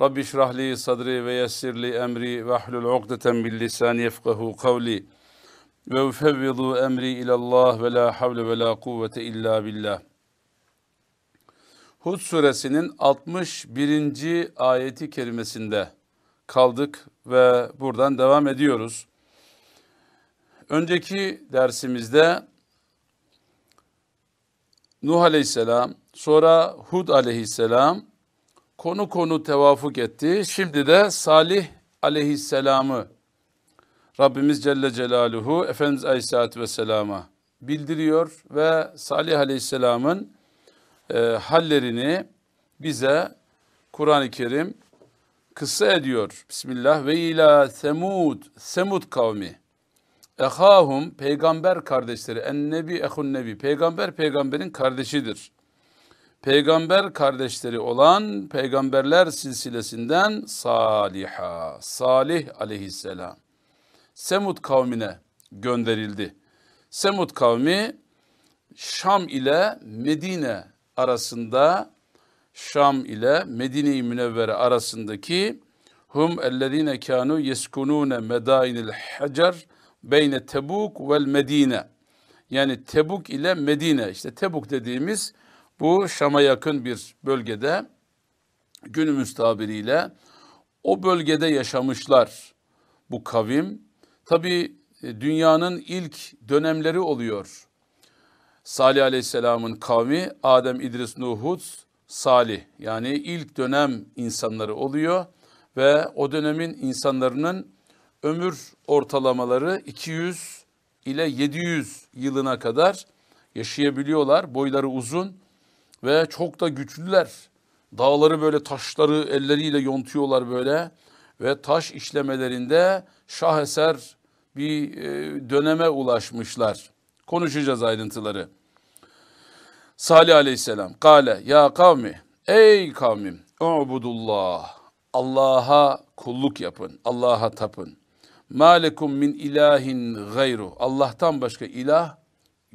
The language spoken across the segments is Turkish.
Rabbi şrahli sadri ve yessirli emri ve ahlul ukdeten bil lisani yefkahu kavli ve ufevvidu emri ilallah ve la havle ve la kuvvete illa billah. Hud suresinin 61. ayeti kerimesinde kaldık ve buradan devam ediyoruz. Önceki dersimizde Nuh aleyhisselam, sonra Hud aleyhisselam konu konu tevafuk etti. Şimdi de Salih aleyhisselamı Rabbimiz Celle Celaluhu Efendimiz Aleyhisselatü Vesselam'a bildiriyor ve Salih Aleyhisselam'ın e, hallerini bize Kur'an-ı Kerim kıssa ediyor. Bismillah ve ila semud, semud kavmi. Ehahum peygamber kardeşleri. En nebi ehun nebi. Peygamber peygamberin kardeşidir peygamber kardeşleri olan peygamberler silsilesinden Saliha, Salih aleyhisselam. Semud kavmine gönderildi. Semud kavmi Şam ile Medine arasında Şam ile Medine-i Münevvere arasındaki hum ellezine kanu yeskunune medainil hacer beyne Tebuk vel Medine. Yani Tebuk ile Medine işte Tebuk dediğimiz bu Şam'a yakın bir bölgede günümüz tabiriyle o bölgede yaşamışlar bu kavim. Tabi e, dünyanın ilk dönemleri oluyor. Salih Aleyhisselam'ın kavmi Adem, İdris, Nuh, Salih yani ilk dönem insanları oluyor ve o dönemin insanların ömür ortalamaları 200 ile 700 yılına kadar yaşayabiliyorlar. Boyları uzun ve çok da güçlüler. Dağları böyle taşları elleriyle yontuyorlar böyle ve taş işlemelerinde şaheser bir e, döneme ulaşmışlar. Konuşacağız ayrıntıları. Salih aleyhisselam kale ya kavmi ey kavmim ubudullah Allah'a kulluk yapın Allah'a tapın. Malekum min ilahin gayru Allah'tan başka ilah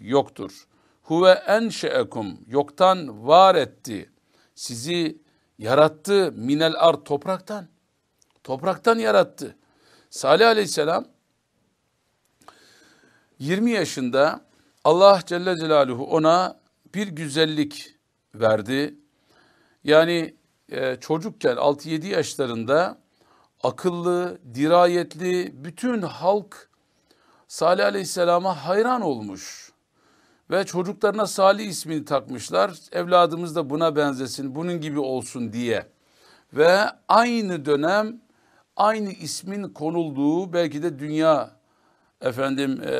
yoktur. Huve enşeekum yoktan var etti. Sizi yarattı minel ard topraktan. Topraktan yarattı. Salih aleyhisselam 20 yaşında Allah Celle Celaluhu ona bir güzellik verdi. Yani e, çocukken 6-7 yaşlarında akıllı, dirayetli bütün halk Salih Aleyhisselam'a hayran olmuş ve çocuklarına Salih ismini takmışlar. Evladımız da buna benzesin, bunun gibi olsun diye. Ve aynı dönem aynı ismin konulduğu belki de dünya efendim e,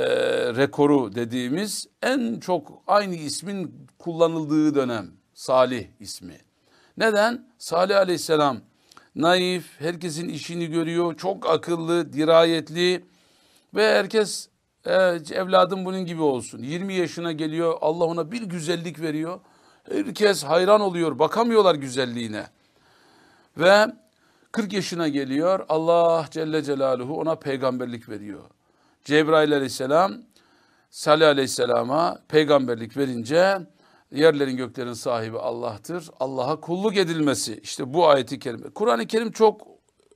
rekoru dediğimiz en çok aynı ismin kullanıldığı dönem Salih ismi. Neden? Salih aleyhisselam naif, herkesin işini görüyor, çok akıllı, dirayetli ve herkes e, evladım bunun gibi olsun. 20 yaşına geliyor Allah ona bir güzellik veriyor. Herkes hayran oluyor bakamıyorlar güzelliğine. Ve 40 yaşına geliyor Allah Celle Celaluhu ona peygamberlik veriyor. Cebrail aleyhisselam Salih aleyhisselama peygamberlik verince yerlerin göklerin sahibi Allah'tır. Allah'a kulluk edilmesi işte bu ayeti kerime. Kur'an-ı Kerim çok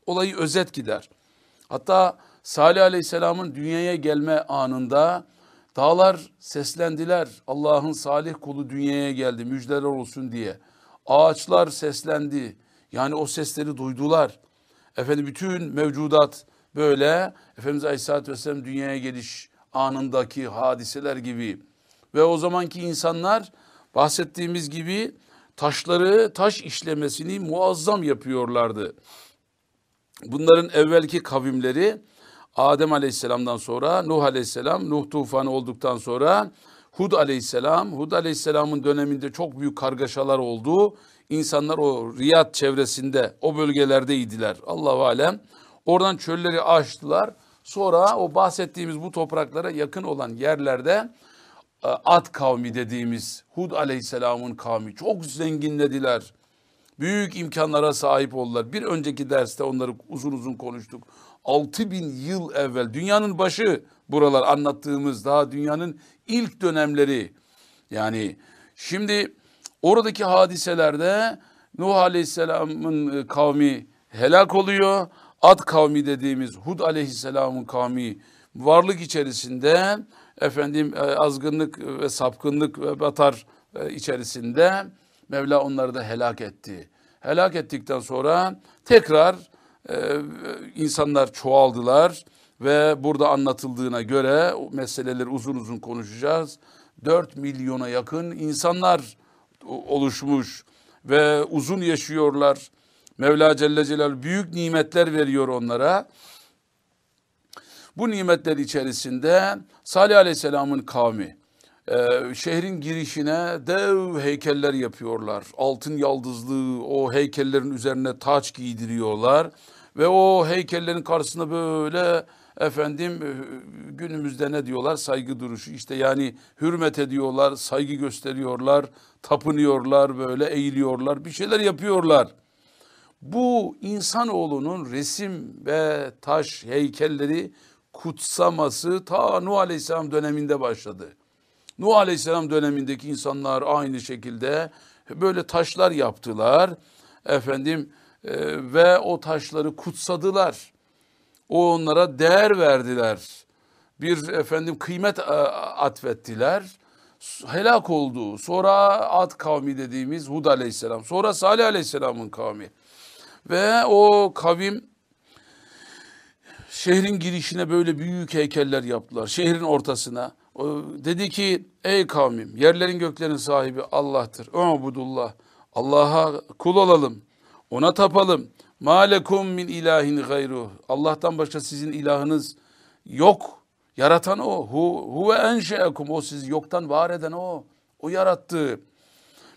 olayı özet gider. Hatta Salih Aleyhisselam'ın dünyaya gelme anında dağlar seslendiler. Allah'ın salih kulu dünyaya geldi müjdeler olsun diye. Ağaçlar seslendi. Yani o sesleri duydular. Efendim bütün mevcudat böyle Efendimiz Aleyhisselatü Vesselam dünyaya geliş anındaki hadiseler gibi. Ve o zamanki insanlar bahsettiğimiz gibi taşları taş işlemesini muazzam yapıyorlardı. Bunların evvelki kavimleri Adem Aleyhisselam'dan sonra Nuh Aleyhisselam, Nuh tufanı olduktan sonra Hud Aleyhisselam, Hud Aleyhisselam'ın döneminde çok büyük kargaşalar oldu. İnsanlar o Riyad çevresinde, o bölgelerdeydiler. Allahu alem Oradan çölleri aştılar. Sonra o bahsettiğimiz bu topraklara yakın olan yerlerde e, Ad kavmi dediğimiz Hud aleyhisselamın kavmi çok zenginlediler. Büyük imkanlara sahip oldular. Bir önceki derste onları uzun uzun konuştuk. 6000 yıl evvel dünyanın başı buralar anlattığımız daha dünyanın ilk dönemleri. Yani şimdi oradaki hadiselerde Nuh Aleyhisselam'ın e, kavmi helak oluyor. Ad kavmi dediğimiz Hud Aleyhisselam'ın kavmi varlık içerisinde efendim e, azgınlık ve sapkınlık ve batar e, içerisinde Mevla onları da helak etti. Helak ettikten sonra tekrar e, insanlar çoğaldılar ve burada anlatıldığına göre meseleleri uzun uzun konuşacağız. 4 milyona yakın insanlar oluşmuş ve uzun yaşıyorlar. Mevla Celle Celal büyük nimetler veriyor onlara. Bu nimetler içerisinde Salih Aleyhisselam'ın kavmi e, şehrin girişine dev heykeller yapıyorlar. Altın yaldızlı o heykellerin üzerine taç giydiriyorlar ve o heykellerin karşısında böyle efendim e, günümüzde ne diyorlar saygı duruşu işte yani hürmet ediyorlar, saygı gösteriyorlar, tapınıyorlar böyle eğiliyorlar bir şeyler yapıyorlar. Bu insanoğlunun resim ve taş heykelleri kutsaması ta Nuh Aleyhisselam döneminde başladı. Nuh Aleyhisselam dönemindeki insanlar aynı şekilde böyle taşlar yaptılar. Efendim e, ve o taşları kutsadılar. O onlara değer verdiler. Bir efendim kıymet e, atfettiler. Helak oldu. Sonra Ad kavmi dediğimiz Hud aleyhisselam. Sonra Salih aleyhisselamın kavmi. Ve o kavim şehrin girişine böyle büyük heykeller yaptılar. Şehrin ortasına. Dedi ki ey kavmim yerlerin göklerin sahibi Allah'tır. Ubudullah. Allah'a kul olalım. Ona tapalım. Malekum min ilahin gayru. Allah'tan başka sizin ilahınız yok. Yaratan o. Hu, huve enşeekum. O sizi yoktan var eden o. O yarattı.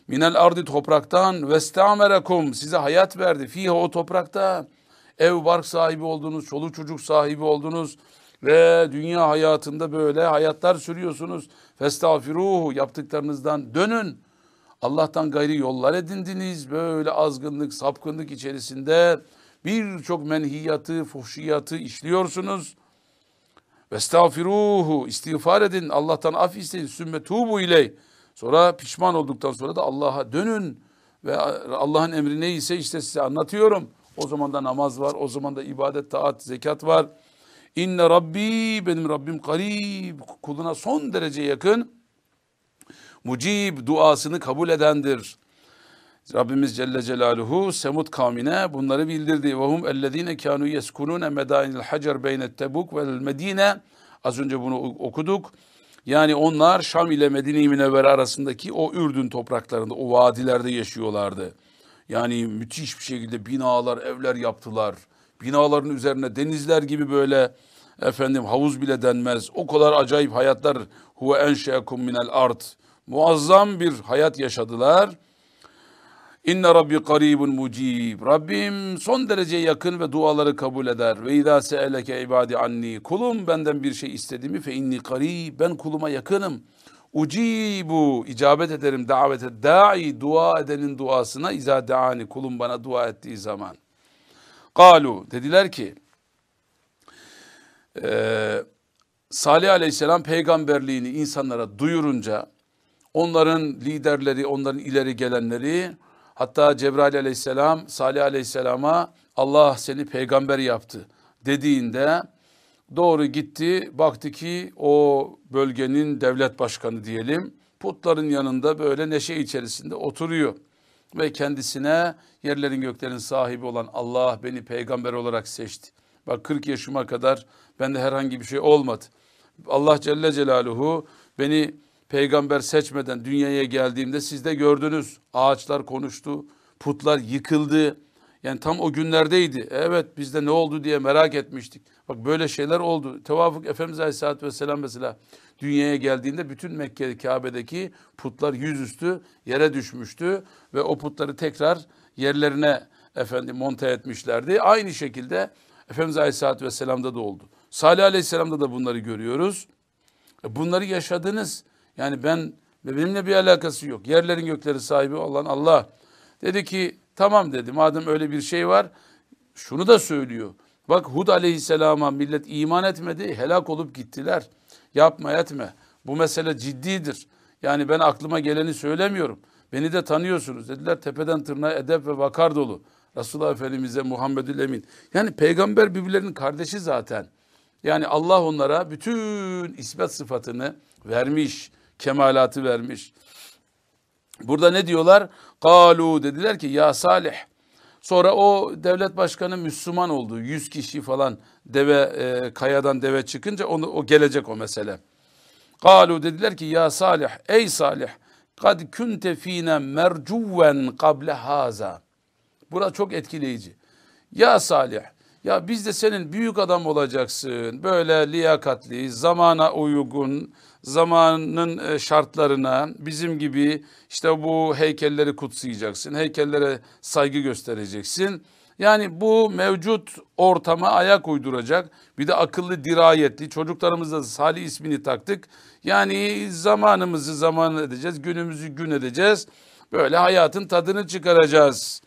Minel ardi topraktan vestamerekum. Size hayat verdi. Fiha o toprakta. Ev bark sahibi oldunuz. Çoluk çocuk sahibi oldunuz. Ve dünya hayatında böyle hayatlar sürüyorsunuz. Festağfiruhu yaptıklarınızdan dönün. Allah'tan gayri yollar edindiniz. Böyle azgınlık, sapkınlık içerisinde birçok menhiyatı, fuhşiyatı işliyorsunuz. Vestağfiruhu istiğfar edin. Allah'tan af isteyin. Sümme tubu iley. Sonra pişman olduktan sonra da Allah'a dönün. Ve Allah'ın emri neyse işte size anlatıyorum. O zaman da namaz var. O zaman da ibadet, taat, zekat var. İnne Rabbi benim Rabbim karib kuluna son derece yakın mucib duasını kabul edendir. Rabbimiz Celle Celaluhu Semud kavmine bunları bildirdi. Ve hum ellezine kanu yeskunune medainil hacer beyne tebuk vel medine. Az önce bunu okuduk. Yani onlar Şam ile Medine-i Münevvere arasındaki o Ürdün topraklarında, o vadilerde yaşıyorlardı. Yani müthiş bir şekilde binalar, evler yaptılar. Binaların üzerine denizler gibi böyle efendim havuz bile denmez. O kadar acayip hayatlar huve enşeakum minel art muazzam bir hayat yaşadılar. İnne Rabbi karibun mucib. Rabbim son derece yakın ve duaları kabul eder. Ve izâ se'eleke ibadi anni. Kulum benden bir şey istedi mi fe inni karib. Ben kuluma yakınım. Ucibu icabet ederim davete da'i dua edenin duasına izâ daani kulum bana dua ettiği zaman. Kalu dediler ki e, Salih aleyhisselam peygamberliğini insanlara duyurunca onların liderleri, onların ileri gelenleri hatta Cebrail aleyhisselam Salih aleyhisselama Allah seni peygamber yaptı dediğinde doğru gitti baktı ki o bölgenin devlet başkanı diyelim putların yanında böyle neşe içerisinde oturuyor ve kendisine yerlerin göklerin sahibi olan Allah beni peygamber olarak seçti. Bak 40 yaşıma kadar bende herhangi bir şey olmadı. Allah Celle Celaluhu beni peygamber seçmeden dünyaya geldiğimde siz de gördünüz. Ağaçlar konuştu, putlar yıkıldı. Yani tam o günlerdeydi. Evet bizde ne oldu diye merak etmiştik. Bak böyle şeyler oldu. Tevafuk Efendimiz Aleyhisselatü Vesselam mesela dünyaya geldiğinde bütün Mekke Kabe'deki putlar yüzüstü yere düşmüştü. Ve o putları tekrar yerlerine efendim monte etmişlerdi. Aynı şekilde Efendimiz Aleyhisselatü Vesselam'da da oldu. Salih Aleyhisselam'da da bunları görüyoruz. E bunları yaşadınız. Yani ben benimle bir alakası yok. Yerlerin gökleri sahibi olan Allah. Dedi ki tamam dedi madem öyle bir şey var şunu da söylüyor. Bak Hud aleyhisselama millet iman etmedi helak olup gittiler. Yapma etme bu mesele ciddidir. Yani ben aklıma geleni söylemiyorum. Beni de tanıyorsunuz dediler tepeden tırnağa edep ve vakar dolu. Resulullah Efendimiz'e Muhammedül Emin. Yani peygamber birbirlerinin kardeşi zaten. Yani Allah onlara bütün ismet sıfatını vermiş, kemalatı vermiş. Burada ne diyorlar? Kalu dediler ki ya Salih. Sonra o devlet başkanı Müslüman oldu. Yüz kişi falan deve e, kayadan deve çıkınca onu o gelecek o mesele. Kalu dediler ki ya Salih ey Salih kad kunte fina mercuven kable haza. Burası çok etkileyici. Ya Salih ya biz de senin büyük adam olacaksın. Böyle liyakatli, zamana uygun, zamanın e, şartlarına bizim gibi işte bu heykelleri kutsayacaksın. Heykellere saygı göstereceksin. Yani bu mevcut ortama ayak uyduracak. Bir de akıllı, dirayetli. Çocuklarımıza Salih ismini taktık. Yani zamanımızı zaman edeceğiz, günümüzü gün edeceğiz. Böyle hayatın tadını çıkaracağız.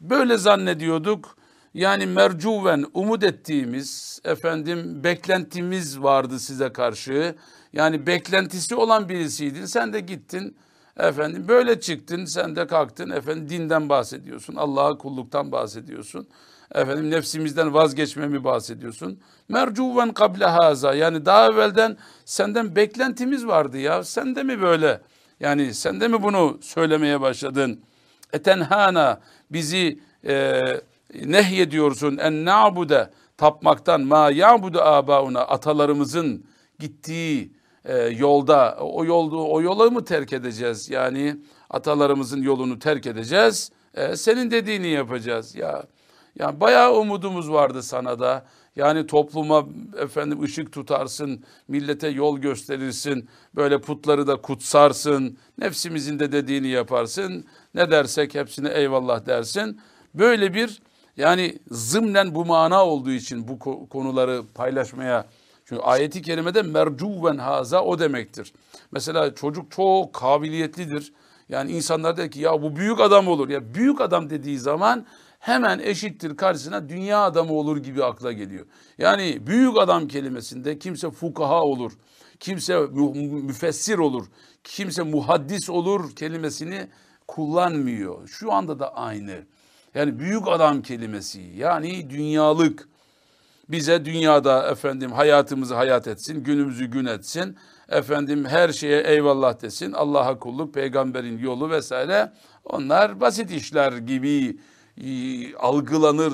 Böyle zannediyorduk. Yani mercuven umut ettiğimiz efendim beklentimiz vardı size karşı. Yani beklentisi olan birisiydin. Sen de gittin efendim böyle çıktın sen de kalktın efendim dinden bahsediyorsun. Allah'a kulluktan bahsediyorsun. Efendim nefsimizden vazgeçmemi bahsediyorsun. Mercuven kable haza yani daha evvelden senden beklentimiz vardı ya. Sen de mi böyle yani sen de mi bunu söylemeye başladın? Etenhana bizi e, nehyediyorsun en na'bude tapmaktan ma ya'budu abauna atalarımızın gittiği e, yolda o yolda o yola mı terk edeceğiz? Yani atalarımızın yolunu terk edeceğiz. E, senin dediğini yapacağız. Ya yani bayağı umudumuz vardı sana da. Yani topluma efendim ışık tutarsın, millete yol gösterirsin, böyle putları da kutsarsın, nefsimizin de dediğini yaparsın. Ne dersek hepsine eyvallah dersin. Böyle bir yani zımnen bu mana olduğu için bu konuları paylaşmaya çünkü ayeti kerimede mercuven haza o demektir. Mesela çocuk çok kabiliyetlidir. Yani insanlar der ki ya bu büyük adam olur. Ya büyük adam dediği zaman hemen eşittir karşısına dünya adamı olur gibi akla geliyor. Yani büyük adam kelimesinde kimse fukaha olur, kimse müfessir olur, kimse muhaddis olur kelimesini kullanmıyor. Şu anda da aynı. Yani büyük adam kelimesi yani dünyalık bize dünyada efendim hayatımızı hayat etsin, günümüzü gün etsin. Efendim her şeye eyvallah desin. Allah'a kulluk, peygamberin yolu vesaire. Onlar basit işler gibi e, algılanır,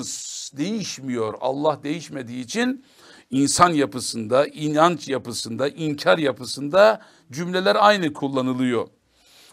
değişmiyor. Allah değişmediği için insan yapısında, inanç yapısında, inkar yapısında cümleler aynı kullanılıyor.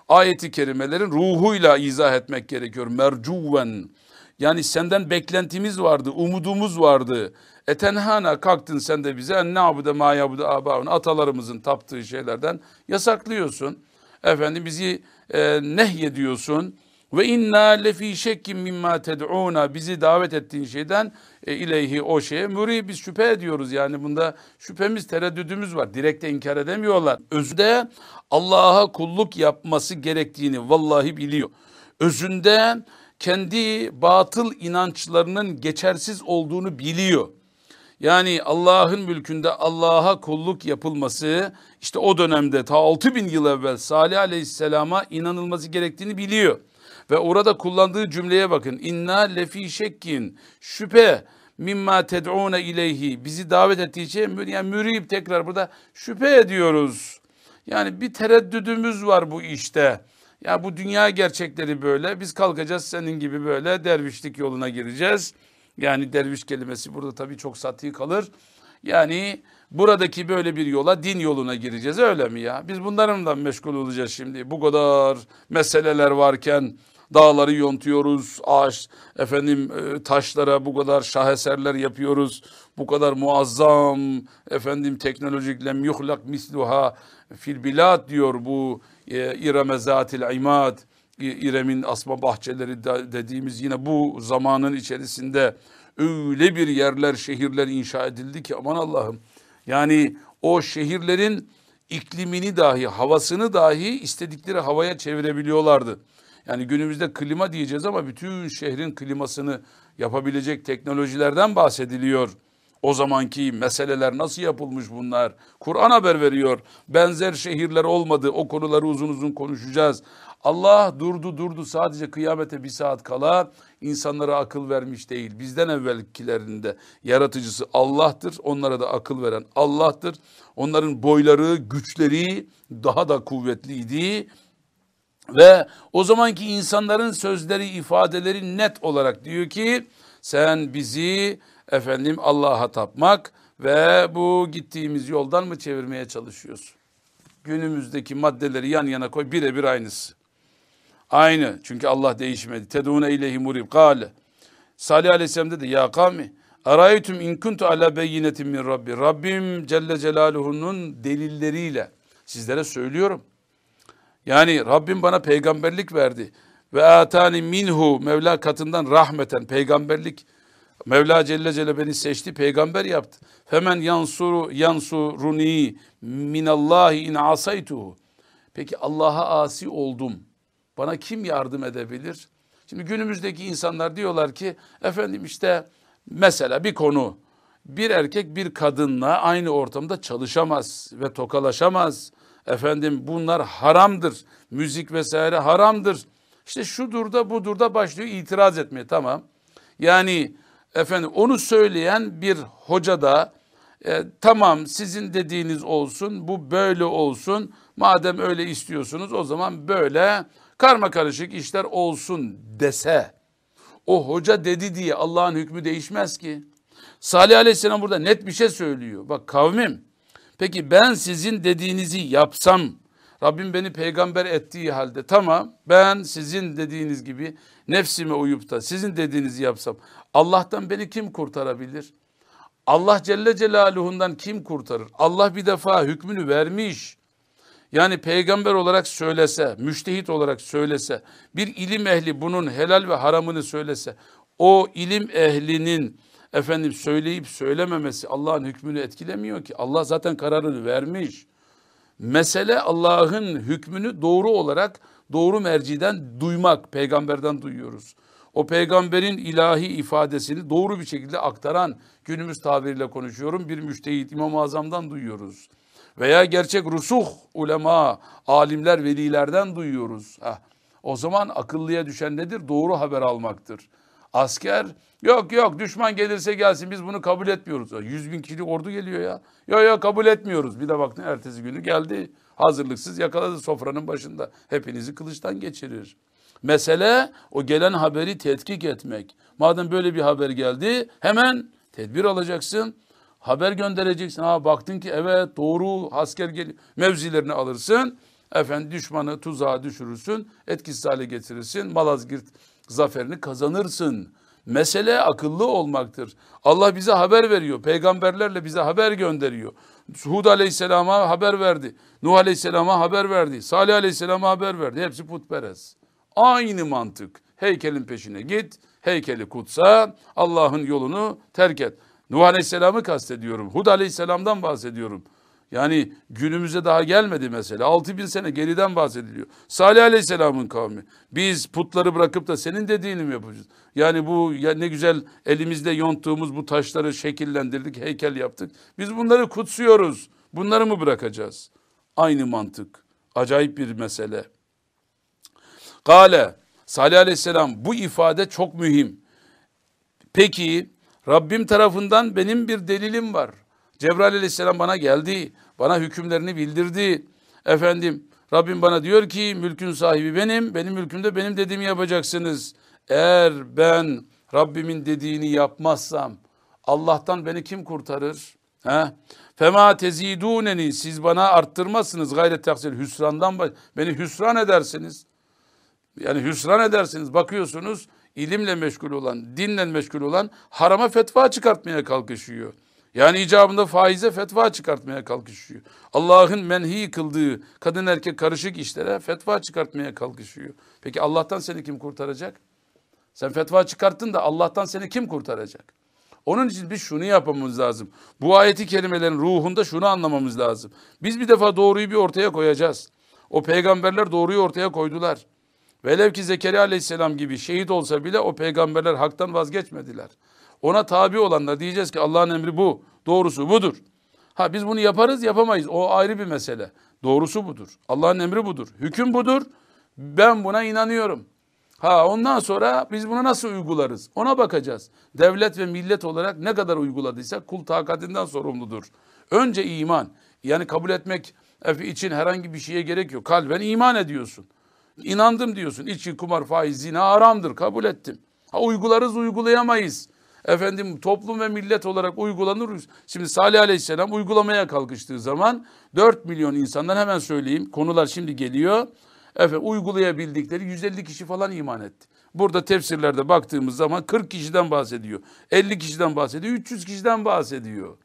Ayeti kerimelerin ruhuyla izah etmek gerekiyor. Mercuven yani senden beklentimiz vardı, umudumuz vardı. Etenhana kalktın sen de bize en nabude ma yabude abaun atalarımızın taptığı şeylerden yasaklıyorsun. Efendim bizi e, nehyediyorsun. Ve inna lefi şekkim mimma ted'una bizi davet ettiğin şeyden e, ileyhi o şeye müri biz şüphe ediyoruz. Yani bunda şüphemiz tereddüdümüz var. Direkte inkar edemiyorlar. Özde Allah'a kulluk yapması gerektiğini vallahi biliyor. Özünde kendi batıl inançlarının geçersiz olduğunu biliyor. Yani Allah'ın mülkünde Allah'a kulluk yapılması işte o dönemde ta 6000 yıl evvel Salih Aleyhisselam'a inanılması gerektiğini biliyor. Ve orada kullandığı cümleye bakın. İnna lefi şekkin şüphe mimma ted'une ileyhi bizi davet ettiği şey yani mürib tekrar burada şüphe ediyoruz. Yani bir tereddüdümüz var bu işte. Ya bu dünya gerçekleri böyle. Biz kalkacağız senin gibi böyle dervişlik yoluna gireceğiz. Yani derviş kelimesi burada tabii çok satı kalır. Yani buradaki böyle bir yola din yoluna gireceğiz öyle mi ya? Biz bunlarla meşgul olacağız şimdi. Bu kadar meseleler varken dağları yontuyoruz, ağaç efendim e, taşlara bu kadar şaheserler yapıyoruz. Bu kadar muazzam efendim teknolojik lem yuhlak misluha fil bilad diyor bu e, İrem zatil imad İrem'in asma bahçeleri dediğimiz yine bu zamanın içerisinde öyle bir yerler, şehirler inşa edildi ki aman Allah'ım. Yani o şehirlerin iklimini dahi, havasını dahi istedikleri havaya çevirebiliyorlardı. Yani günümüzde klima diyeceğiz ama bütün şehrin klimasını yapabilecek teknolojilerden bahsediliyor. O zamanki meseleler nasıl yapılmış bunlar? Kur'an haber veriyor. Benzer şehirler olmadı. O konuları uzun uzun konuşacağız. Allah durdu durdu sadece kıyamete bir saat kala insanlara akıl vermiş değil. Bizden evvelkilerinde yaratıcısı Allah'tır. Onlara da akıl veren Allah'tır. Onların boyları, güçleri daha da kuvvetliydi. Ve o zamanki insanların sözleri, ifadeleri net olarak diyor ki sen bizi efendim Allah'a tapmak ve bu gittiğimiz yoldan mı çevirmeye çalışıyorsun? Günümüzdeki maddeleri yan yana koy birebir aynısı. Aynı çünkü Allah değişmedi. Tedune ileyhi murib. Kale. Salih Aleyhisselam dedi ya kavmi araytum in kuntu ala beyinetin min Rabbi. Rabbim Celle Celaluhu'nun delilleriyle sizlere söylüyorum. Yani Rabbim bana peygamberlik verdi. Ve atani minhu Mevla katından rahmeten peygamberlik. Mevla Celle Celle beni seçti, peygamber yaptı. Hemen yansuru yansuruni minallahi in asaytuhu. Peki Allah'a asi oldum. Bana kim yardım edebilir? Şimdi günümüzdeki insanlar diyorlar ki efendim işte mesela bir konu bir erkek bir kadınla aynı ortamda çalışamaz ve tokalaşamaz. Efendim bunlar haramdır. Müzik vesaire haramdır. İşte şudur da budur da başlıyor itiraz etmeye tamam. Yani efendim onu söyleyen bir hoca da e, tamam sizin dediğiniz olsun bu böyle olsun. Madem öyle istiyorsunuz o zaman böyle karma karışık işler olsun dese. O hoca dedi diye Allah'ın hükmü değişmez ki. Salih Aleyhisselam burada net bir şey söylüyor. Bak kavmim peki ben sizin dediğinizi yapsam Rabbim beni peygamber ettiği halde tamam ben sizin dediğiniz gibi nefsime uyup da sizin dediğinizi yapsam Allah'tan beni kim kurtarabilir? Allah Celle Celaluhu'ndan kim kurtarır? Allah bir defa hükmünü vermiş. Yani peygamber olarak söylese, müştehit olarak söylese, bir ilim ehli bunun helal ve haramını söylese, o ilim ehlinin efendim söyleyip söylememesi Allah'ın hükmünü etkilemiyor ki. Allah zaten kararını vermiş. Mesele Allah'ın hükmünü doğru olarak doğru merciden duymak, peygamberden duyuyoruz. O peygamberin ilahi ifadesini doğru bir şekilde aktaran günümüz tabiriyle konuşuyorum bir müştehit İmam-ı Azam'dan duyuyoruz. Veya gerçek rusuh ulema, alimler, velilerden duyuyoruz. Heh. O zaman akıllıya düşen nedir? Doğru haber almaktır. Asker yok yok düşman gelirse gelsin biz bunu kabul etmiyoruz. Yüz bin kişilik ordu geliyor ya. Yok yok kabul etmiyoruz. Bir de baktın ertesi günü geldi hazırlıksız yakaladı sofranın başında. Hepinizi kılıçtan geçirir. Mesele o gelen haberi tetkik etmek. Madem böyle bir haber geldi hemen tedbir alacaksın. Haber göndereceksin. Ha baktın ki evet doğru asker geliyor. Mevzilerini alırsın. Efendim düşmanı tuzağa düşürürsün. Etkisiz hale getirirsin. Malazgirt zaferini kazanırsın. Mesele akıllı olmaktır. Allah bize haber veriyor. Peygamberlerle bize haber gönderiyor. Hud aleyhisselama haber verdi. Nuh aleyhisselama haber verdi. Salih aleyhisselama haber verdi. Hepsi putperest. Aynı mantık. Heykelin peşine git. Heykeli kutsa. Allah'ın yolunu terk et. Nuh aleyhisselamı kastediyorum. Hud aleyhisselamdan bahsediyorum. Yani günümüze daha gelmedi mesela. 6000 sene geriden bahsediliyor. Salih Aleyhisselam'ın kavmi. Biz putları bırakıp da senin dediğini mi yapacağız? Yani bu ya ne güzel elimizde yonttuğumuz bu taşları şekillendirdik, heykel yaptık. Biz bunları kutsuyoruz. Bunları mı bırakacağız? Aynı mantık. Acayip bir mesele. Kale Salih Aleyhisselam bu ifade çok mühim. Peki Rabbim tarafından benim bir delilim var. Cebrail aleyhisselam bana geldi. Bana hükümlerini bildirdi. Efendim Rabbim bana diyor ki mülkün sahibi benim. Benim mülkümde benim dediğimi yapacaksınız. Eğer ben Rabbimin dediğini yapmazsam Allah'tan beni kim kurtarır? He? Fema teziduneni siz bana arttırmazsınız gayret taksir hüsrandan beni hüsran edersiniz. Yani hüsran edersiniz. Bakıyorsunuz ilimle meşgul olan, dinle meşgul olan harama fetva çıkartmaya kalkışıyor. Yani icabında faize fetva çıkartmaya kalkışıyor. Allah'ın menhi kıldığı kadın erkek karışık işlere fetva çıkartmaya kalkışıyor. Peki Allah'tan seni kim kurtaracak? Sen fetva çıkarttın da Allah'tan seni kim kurtaracak? Onun için biz şunu yapmamız lazım. Bu ayeti kelimelerin ruhunda şunu anlamamız lazım. Biz bir defa doğruyu bir ortaya koyacağız. O peygamberler doğruyu ortaya koydular. Velev ki Zekeriya aleyhisselam gibi şehit olsa bile o peygamberler haktan vazgeçmediler. Ona tabi olanlar diyeceğiz ki Allah'ın emri bu. Doğrusu budur. Ha biz bunu yaparız yapamayız. O ayrı bir mesele. Doğrusu budur. Allah'ın emri budur. Hüküm budur. Ben buna inanıyorum. Ha ondan sonra biz bunu nasıl uygularız? Ona bakacağız. Devlet ve millet olarak ne kadar uyguladıysak kul takatinden sorumludur. Önce iman. Yani kabul etmek için herhangi bir şeye gerek yok. Kalben iman ediyorsun. İnandım diyorsun. İçki, kumar, faiz, zina haramdır. Kabul ettim. Ha uygularız uygulayamayız. Efendim toplum ve millet olarak uygulanır. Şimdi Salih Aleyhisselam uygulamaya kalkıştığı zaman 4 milyon insandan hemen söyleyeyim. Konular şimdi geliyor. Efendim uygulayabildikleri 150 kişi falan iman etti. Burada tefsirlerde baktığımız zaman 40 kişiden bahsediyor. 50 kişiden bahsediyor. 300 kişiden bahsediyor.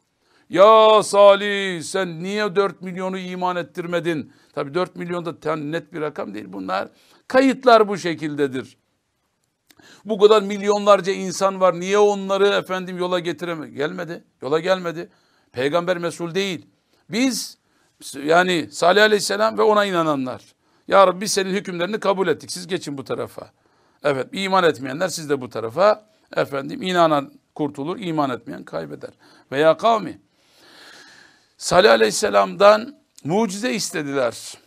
Ya Salih sen niye 4 milyonu iman ettirmedin? Tabi 4 milyon da net bir rakam değil. Bunlar kayıtlar bu şekildedir. Bu kadar milyonlarca insan var. Niye onları efendim yola getireme gelmedi? Yola gelmedi. Peygamber mesul değil. Biz yani Salih Aleyhisselam ve ona inananlar. Ya Rabbi senin hükümlerini kabul ettik. Siz geçin bu tarafa. Evet iman etmeyenler siz de bu tarafa. Efendim inanan kurtulur, iman etmeyen kaybeder. Veya kavmi. Salih Aleyhisselam'dan mucize istediler.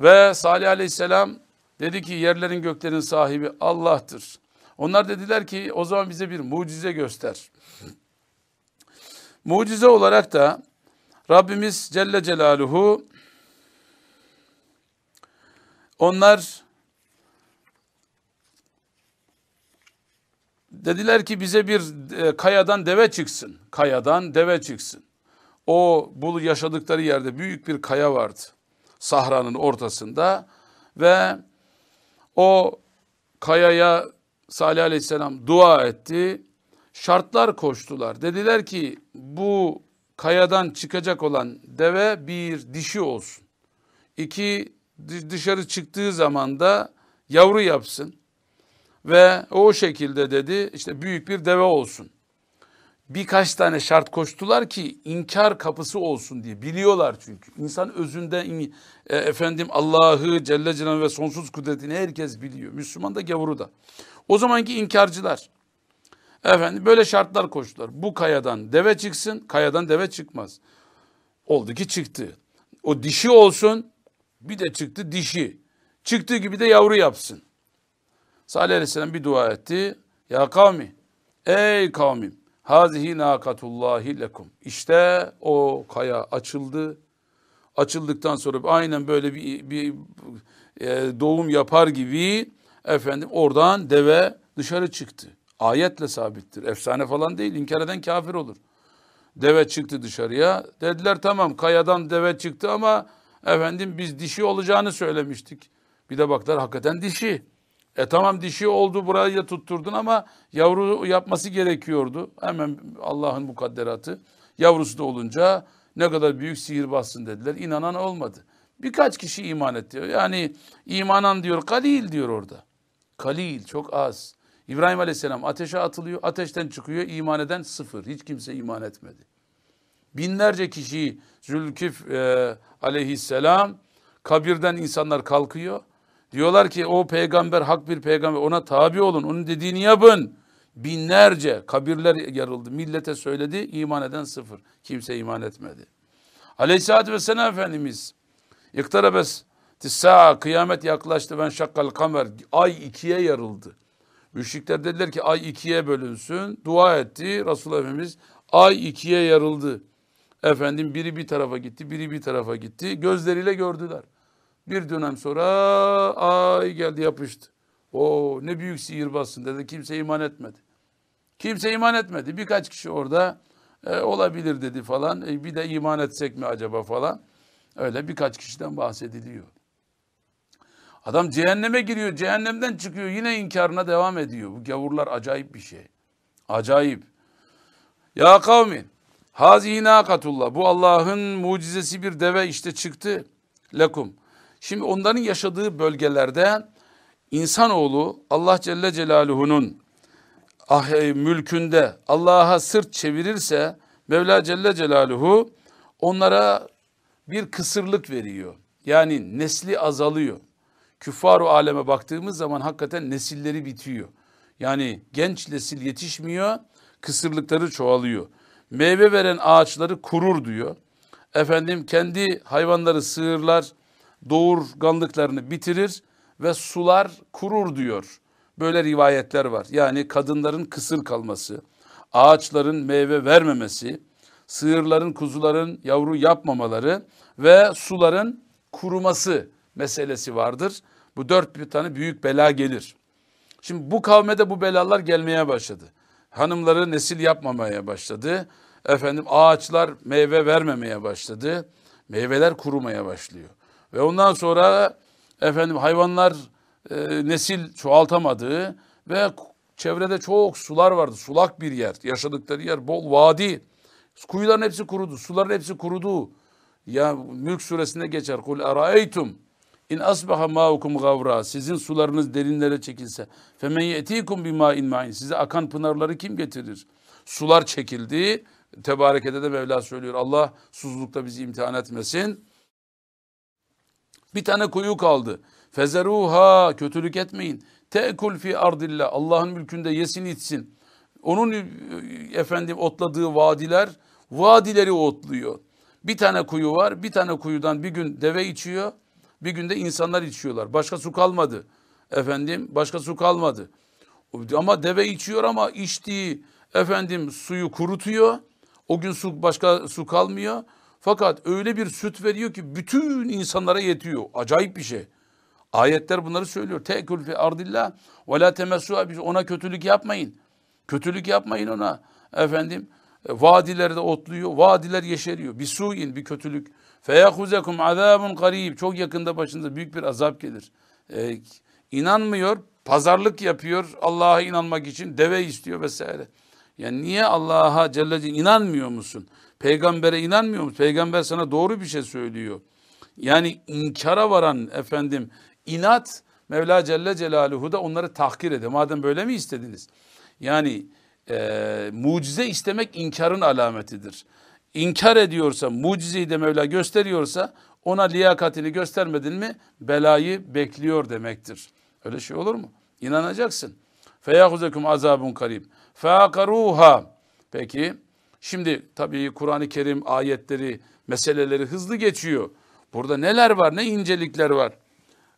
Ve Salih Aleyhisselam dedi ki yerlerin göklerin sahibi Allah'tır. Onlar dediler ki o zaman bize bir mucize göster. Mucize olarak da Rabbimiz Celle Celaluhu onlar dediler ki bize bir e, kayadan deve çıksın. Kayadan deve çıksın. O bu yaşadıkları yerde büyük bir kaya vardı. Sahranın ortasında ve o kayaya Salih Aleyhisselam dua etti. Şartlar koştular. Dediler ki bu kayadan çıkacak olan deve bir dişi olsun. İki dışarı çıktığı zaman da yavru yapsın. Ve o şekilde dedi işte büyük bir deve olsun. Birkaç tane şart koştular ki inkar kapısı olsun diye biliyorlar çünkü. İnsan özünde e, efendim Allah'ı Celle Celaluhu ve sonsuz kudretini herkes biliyor. Müslüman da gavuru da. O zamanki inkarcılar efendim böyle şartlar koştular. Bu kayadan deve çıksın, kayadan deve çıkmaz. Oldu ki çıktı. O dişi olsun, bir de çıktı dişi. Çıktığı gibi de yavru yapsın. Salih Aleyhisselam bir dua etti. Ya kavmi, ey kavmim, hazihi nakatullahi lekum. İşte o kaya açıldı. Açıldıktan sonra aynen böyle bir, bir e, doğum yapar gibi efendim oradan deve dışarı çıktı. Ayetle sabittir. Efsane falan değil. İnkar eden kafir olur. Deve çıktı dışarıya. Dediler tamam kayadan deve çıktı ama efendim biz dişi olacağını söylemiştik. Bir de baktılar hakikaten dişi. E tamam dişi oldu burayı da tutturdun ama yavru yapması gerekiyordu. Hemen Allah'ın mukadderatı. Yavrusu da olunca ne kadar büyük sihirbazsın dediler. İnanan olmadı. Birkaç kişi iman etti. Yani imanan diyor kalil diyor orada. Kalil çok az. İbrahim Aleyhisselam ateşe atılıyor. Ateşten çıkıyor. iman eden sıfır. Hiç kimse iman etmedi. Binlerce kişi Zülkif e, aleyhisselam kabirden insanlar kalkıyor. Diyorlar ki o peygamber hak bir peygamber ona tabi olun onun dediğini yapın. Binlerce kabirler yarıldı. Millete söyledi iman eden sıfır. Kimse iman etmedi. Aleyhisselatü Vesselam Efendimiz İktarabes Tissa kıyamet yaklaştı ben şakkal kamer ay ikiye yarıldı. Müşrikler dediler ki ay ikiye bölünsün. Dua etti Resul Efendimiz ay ikiye yarıldı. Efendim biri bir tarafa gitti, biri bir tarafa gitti. Gözleriyle gördüler. Bir dönem sonra ay geldi yapıştı. O ne büyük sihirbazsın dedi. Kimse iman etmedi. Kimse iman etmedi. Birkaç kişi orada e, olabilir dedi falan. E, bir de iman etsek mi acaba falan. Öyle birkaç kişiden bahsediliyor. Adam cehenneme giriyor, cehennemden çıkıyor, yine inkarına devam ediyor. Bu gavurlar acayip bir şey. Acayip. Ya kavmin, hazihi nakatullah. Bu Allah'ın mucizesi bir deve işte çıktı. Lekum. Şimdi onların yaşadığı bölgelerde insanoğlu Allah Celle Celaluhu'nun mülkünde Allah'a sırt çevirirse Mevla Celle Celaluhu onlara bir kısırlık veriyor. Yani nesli azalıyor. Küffar-ı aleme baktığımız zaman hakikaten nesilleri bitiyor. Yani genç nesil yetişmiyor, kısırlıkları çoğalıyor. Meyve veren ağaçları kurur diyor. Efendim kendi hayvanları sığırlar doğurganlıklarını bitirir ve sular kurur diyor. Böyle rivayetler var. Yani kadınların kısır kalması, ağaçların meyve vermemesi, sığırların, kuzuların yavru yapmamaları ve suların kuruması meselesi vardır. Bu dört bir tane büyük bela gelir. Şimdi bu kavme de bu belalar gelmeye başladı. Hanımları nesil yapmamaya başladı. Efendim ağaçlar meyve vermemeye başladı. Meyveler kurumaya başlıyor. Ve ondan sonra efendim hayvanlar e, nesil çoğaltamadığı ve çevrede çok sular vardı. Sulak bir yer. Yaşadıkları yer bol vadi. Kuyuların hepsi kurudu. Suların hepsi kurudu. Ya Mülk suresinde geçer. Kul araeytum in asbaha ma'ukum gavra. Sizin sularınız derinlere çekilse. Femen yetikum bima in ma'in. Size akan pınarları kim getirir? Sular çekildi. Tebarekede de Mevla söylüyor. Allah susuzlukta bizi imtihan etmesin. Bir tane kuyu kaldı. Fezeruha kötülük etmeyin. Te'kul fi ardillah. Allah'ın mülkünde yesin içsin. Onun e, efendim otladığı vadiler vadileri otluyor. Bir tane kuyu var. Bir tane kuyudan bir gün deve içiyor. Bir günde insanlar içiyorlar. Başka su kalmadı. Efendim başka su kalmadı. Ama deve içiyor ama içtiği efendim suyu kurutuyor. O gün su başka su kalmıyor. Fakat öyle bir süt veriyor ki bütün insanlara yetiyor. Acayip bir şey. Ayetler bunları söylüyor. Tekül fi ardillah ve la temessuha ona kötülük yapmayın. Kötülük yapmayın ona. Efendim vadilerde otluyor, vadiler yeşeriyor. Bir suin, bir kötülük. Feyahuzekum azabun karib. Çok yakında başınıza büyük bir azap gelir. Ee, inanmıyor, pazarlık yapıyor Allah'a inanmak için deve istiyor vesaire. Yani niye Allah'a Celle inanmıyor musun? Peygambere inanmıyor musun? Peygamber sana doğru bir şey söylüyor. Yani inkara varan efendim inat Mevla Celle Celaluhu da onları tahkir ediyor. Madem böyle mi istediniz? Yani e, mucize istemek inkarın alametidir. İnkar ediyorsa, mucizeyi de Mevla gösteriyorsa ona liyakatini göstermedin mi belayı bekliyor demektir. Öyle şey olur mu? İnanacaksın. Feyahuzekum azabun karib. Feakaruha. Peki şimdi tabii Kur'an-ı Kerim ayetleri, meseleleri hızlı geçiyor. Burada neler var, ne incelikler var.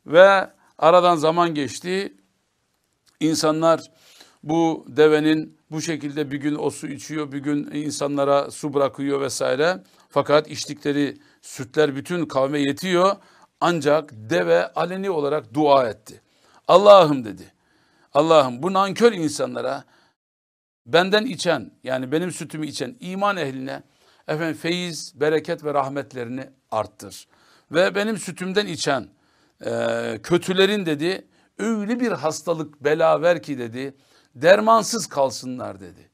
Ve aradan zaman geçti. İnsanlar bu devenin bu şekilde bir gün o su içiyor, bir gün insanlara su bırakıyor vesaire. Fakat içtikleri sütler bütün kavme yetiyor. Ancak deve aleni olarak dua etti. Allah'ım dedi. Allah'ım bu nankör insanlara benden içen yani benim sütümü içen iman ehline efendim feyiz, bereket ve rahmetlerini arttır. Ve benim sütümden içen e, kötülerin dedi öyle bir hastalık bela ver ki dedi dermansız kalsınlar dedi.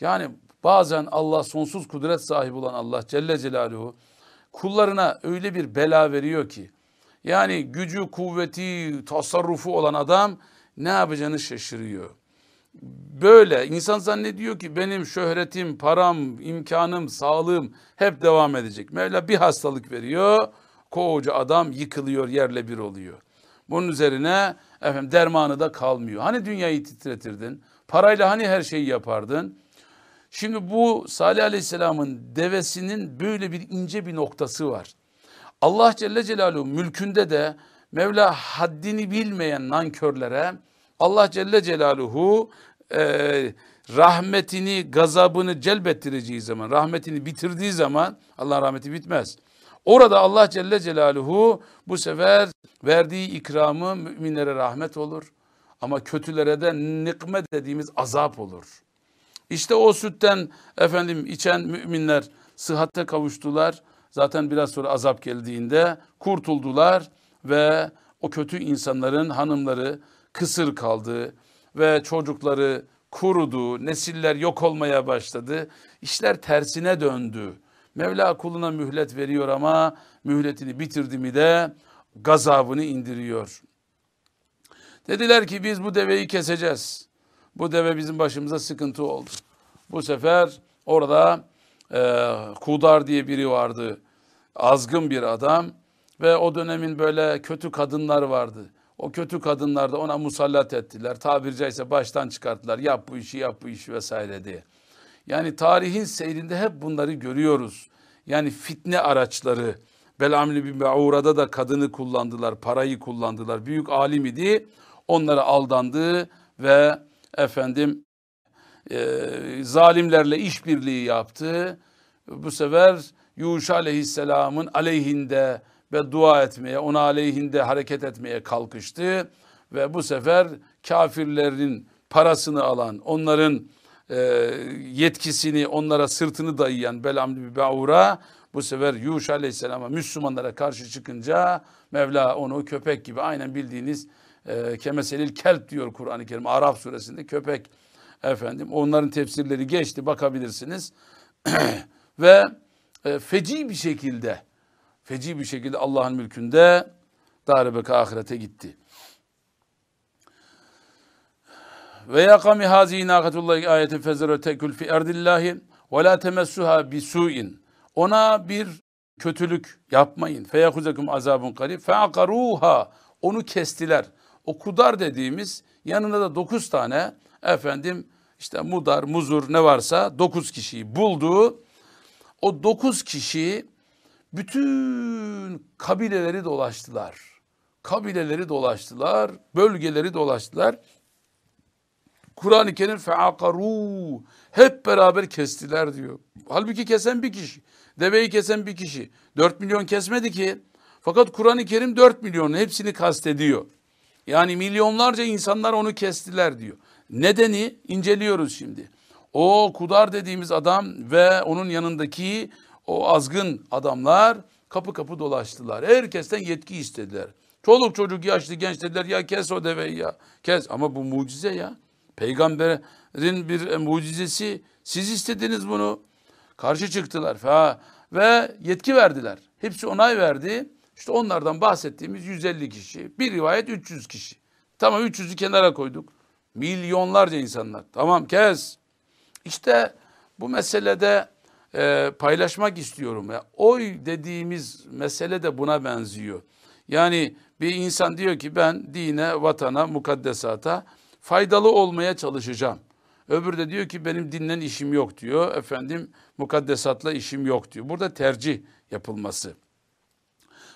Yani bazen Allah sonsuz kudret sahibi olan Allah Celle Celaluhu kullarına öyle bir bela veriyor ki yani gücü, kuvveti, tasarrufu olan adam ne yapacağını şaşırıyor. Böyle insan zannediyor ki benim şöhretim, param, imkanım, sağlığım hep devam edecek. Mevla bir hastalık veriyor. Koca adam yıkılıyor, yerle bir oluyor. Bunun üzerine efendim dermanı da kalmıyor. Hani dünyayı titretirdin? Parayla hani her şeyi yapardın? Şimdi bu Salih Aleyhisselam'ın devesinin böyle bir ince bir noktası var. Allah Celle Celaluhu mülkünde de Mevla haddini bilmeyen nankörlere Allah Celle Celaluhu e, rahmetini, gazabını celbettireceği zaman, rahmetini bitirdiği zaman Allah rahmeti bitmez. Orada Allah Celle Celaluhu bu sefer verdiği ikramı müminlere rahmet olur. Ama kötülere de nikme dediğimiz azap olur. İşte o sütten efendim içen müminler sıhhate kavuştular. Zaten biraz sonra azap geldiğinde kurtuldular ve o kötü insanların hanımları kısır kaldı ve çocukları kurudu, nesiller yok olmaya başladı. İşler tersine döndü. Mevla kuluna mühlet veriyor ama mühletini bitirdi mi de gazabını indiriyor. Dediler ki biz bu deveyi keseceğiz. Bu deve bizim başımıza sıkıntı oldu. Bu sefer orada e, Kudar diye biri vardı. Azgın bir adam ve o dönemin böyle kötü kadınlar vardı. O kötü kadınlar da ona musallat ettiler. Tabiri caizse baştan çıkarttılar. Yap bu işi, yap bu işi vesaire diye. Yani tarihin seyrinde hep bunları görüyoruz. Yani fitne araçları. Belamli bin Be'ura'da da kadını kullandılar, parayı kullandılar. Büyük alim idi. Onlara aldandı ve efendim e, zalimlerle işbirliği yaptı. Bu sefer Yuşa aleyhisselamın aleyhinde ve dua etmeye, ona aleyhinde hareket etmeye kalkıştı. Ve bu sefer kafirlerin parasını alan, onların e, yetkisini, onlara sırtını dayayan Belam bir Ba'ura bu sefer Yuşa aleyhisselama Müslümanlara karşı çıkınca Mevla onu köpek gibi aynen bildiğiniz e, kemeselil kelp diyor Kur'an-ı Kerim Arap suresinde köpek efendim onların tefsirleri geçti bakabilirsiniz ve e, feci bir şekilde feci bir şekilde Allah'ın mülkünde daribeka ahirete gitti. Ve ya kavmi hazihi nakatullahi ayetin fezere tekül fi erdillahi ve la temessuha bisu'in. Ona bir kötülük yapmayın. Feyakuzekum azabun karib. Feakaruha. Onu kestiler. O kudar dediğimiz yanında da dokuz tane efendim işte mudar, muzur ne varsa dokuz kişiyi buldu. O dokuz kişi bütün kabileleri dolaştılar. Kabileleri dolaştılar, bölgeleri dolaştılar. Kur'an-ı Kerim feakaru hep beraber kestiler diyor. Halbuki kesen bir kişi. Deveyi kesen bir kişi. Dört milyon kesmedi ki. Fakat Kur'an-ı Kerim dört milyonun hepsini kastediyor. Yani milyonlarca insanlar onu kestiler diyor. Nedeni inceliyoruz şimdi. O Kudar dediğimiz adam ve onun yanındaki o azgın adamlar kapı kapı dolaştılar. Herkesten yetki istediler. Çoluk çocuk yaşlı genç dediler ya kes o deveyi ya. Kes ama bu mucize ya. Peygamberin bir mucizesi. Siz istediniz bunu. Karşı çıktılar. Ha, ve yetki verdiler. Hepsi onay verdi. İşte onlardan bahsettiğimiz 150 kişi. Bir rivayet 300 kişi. Tamam 300'ü kenara koyduk. Milyonlarca insanlar. Tamam kes. İşte bu meselede e, paylaşmak istiyorum. Ya. Oy dediğimiz mesele de buna benziyor. Yani bir insan diyor ki ben dine, vatana, mukaddesata faydalı olmaya çalışacağım. Öbür de diyor ki benim dinlen işim yok diyor. Efendim mukaddesatla işim yok diyor. Burada tercih yapılması.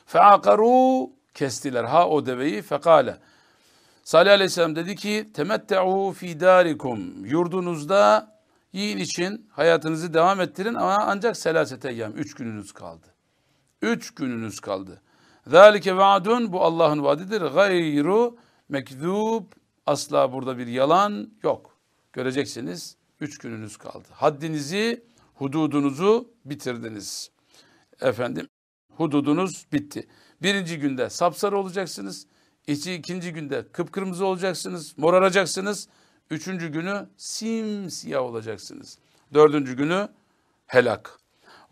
Feakaru kestiler ha o deveyi fekale. Salih Aleyhisselam dedi ki temette'u fi darikum yurdunuzda yiyin için hayatınızı devam ettirin ama ancak selasete eyyam. Üç gününüz kaldı. Üç gününüz kaldı. Zalike vaadun bu Allah'ın vaadidir. Gayru mekzub asla burada bir yalan yok. Göreceksiniz üç gününüz kaldı. Haddinizi, hududunuzu bitirdiniz. Efendim hududunuz bitti. Birinci günde sapsarı olacaksınız. İki, ikinci günde kıpkırmızı olacaksınız, moraracaksınız. Üçüncü günü simsiyah olacaksınız. Dördüncü günü helak.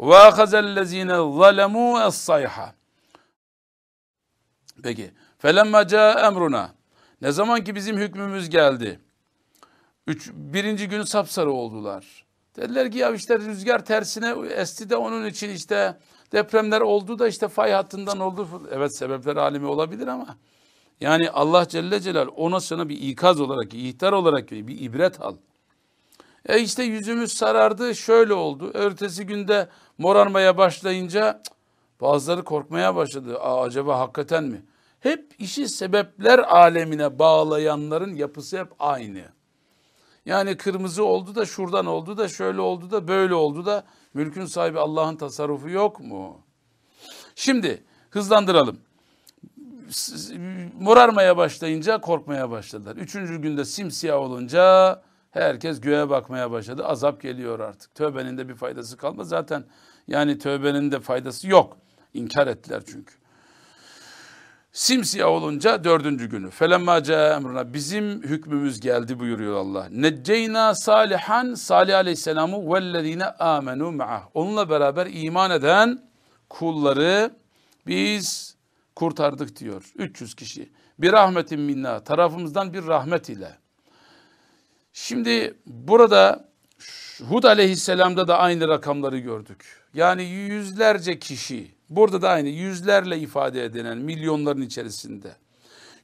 Ve ahazellezine zalemu es-sayha. Peki. Felemma ca emruna. Ne zaman ki bizim hükmümüz geldi. Üç, birinci gün sapsarı oldular. Dediler ki ya işte rüzgar tersine esti de onun için işte depremler oldu da işte fay hattından oldu. Evet sebepler alemi olabilir ama yani Allah Celle Celal ona sana bir ikaz olarak, ihtar olarak bir ibret al. E işte yüzümüz sarardı, şöyle oldu. Ertesi günde morarmaya başlayınca bazıları korkmaya başladı. Aa, acaba hakikaten mi? Hep işi sebepler alemine bağlayanların yapısı hep aynı. Yani kırmızı oldu da şuradan oldu da şöyle oldu da böyle oldu da mülkün sahibi Allah'ın tasarrufu yok mu? Şimdi hızlandıralım morarmaya başlayınca korkmaya başladılar. Üçüncü günde simsiyah olunca herkes göğe bakmaya başladı. Azap geliyor artık. Tövbenin de bir faydası kalmadı. Zaten yani tövbenin de faydası yok. İnkar ettiler çünkü. Simsiyah olunca dördüncü günü. Felemma ca emruna bizim hükmümüz geldi buyuruyor Allah. Necceyna salihan Salih aleyhisselamu vellezine amenu ma'ah. Onunla beraber iman eden kulları biz kurtardık diyor. 300 kişi. Bir rahmetin minna tarafımızdan bir rahmet ile. Şimdi burada Hud aleyhisselamda da aynı rakamları gördük. Yani yüzlerce kişi, burada da aynı yüzlerle ifade edilen milyonların içerisinde.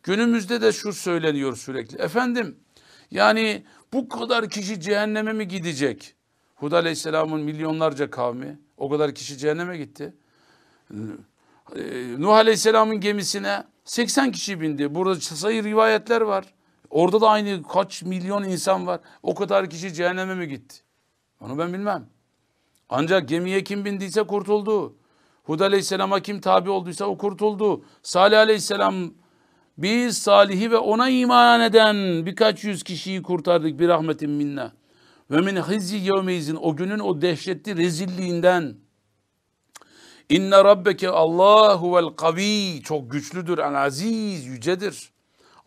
Günümüzde de şu söyleniyor sürekli. Efendim yani bu kadar kişi cehenneme mi gidecek? Hud aleyhisselamın milyonlarca kavmi o kadar kişi cehenneme gitti. Ee, Nuh aleyhisselamın gemisine 80 kişi bindi. Burada sayı rivayetler var. Orada da aynı kaç milyon insan var. O kadar kişi cehenneme mi gitti? Onu ben bilmem. Ancak gemiye kim bindiyse kurtuldu. Hud aleyhisselama kim tabi olduysa o kurtuldu. Salih aleyhisselam biz Salih'i ve ona iman eden birkaç yüz kişiyi kurtardık bir rahmetin minna. Ve min hizzi yevmeyizin o günün o dehşetli rezilliğinden. İnne rabbeke Allahu vel kavi çok güçlüdür, el aziz yücedir.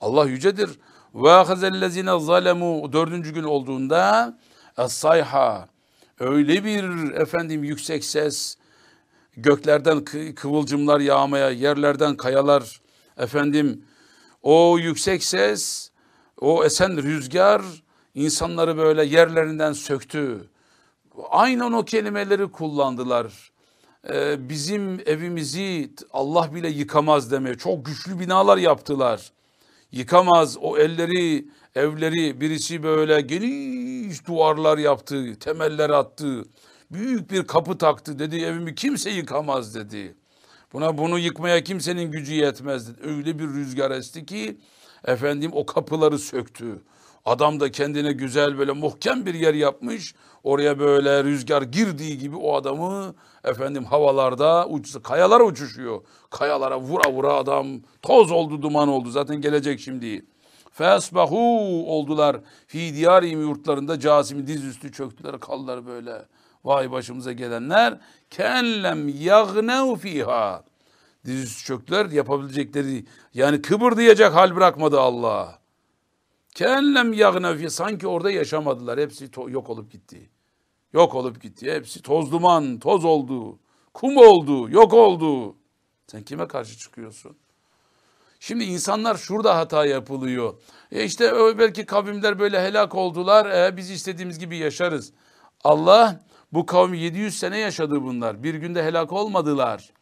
Allah yücedir. Ve ahazellezine zalemu dördüncü gün olduğunda es-sayha öyle bir efendim yüksek ses göklerden kıvılcımlar yağmaya yerlerden kayalar efendim o yüksek ses o esen rüzgar insanları böyle yerlerinden söktü. Aynen o kelimeleri kullandılar. Ee, bizim evimizi Allah bile yıkamaz demeye çok güçlü binalar yaptılar yıkamaz. O elleri, evleri birisi böyle geniş duvarlar yaptı, temeller attı. Büyük bir kapı taktı dedi evimi kimse yıkamaz dedi. Buna bunu yıkmaya kimsenin gücü yetmez dedi. Öyle bir rüzgar esti ki efendim o kapıları söktü. Adam da kendine güzel böyle muhkem bir yer yapmış. Oraya böyle rüzgar girdiği gibi o adamı efendim havalarda uç, kayalar uçuşuyor. Kayalara vura vura adam toz oldu duman oldu zaten gelecek şimdi. Fesbahu oldular fi diyarim yurtlarında casimi dizüstü çöktüler kaldılar böyle. Vay başımıza gelenler kenlem yagnev fiha. Dizüstü çöktüler yapabilecekleri yani kıpırdayacak hal bırakmadı Allah. Kellem yagnefi sanki orada yaşamadılar. Hepsi yok olup gitti. Yok olup gitti. Hepsi toz duman, toz oldu. Kum oldu, yok oldu. Sen kime karşı çıkıyorsun? Şimdi insanlar şurada hata yapılıyor. E işte belki kavimler böyle helak oldular. E biz istediğimiz gibi yaşarız. Allah bu kavmi 700 sene yaşadı bunlar. Bir günde helak olmadılar.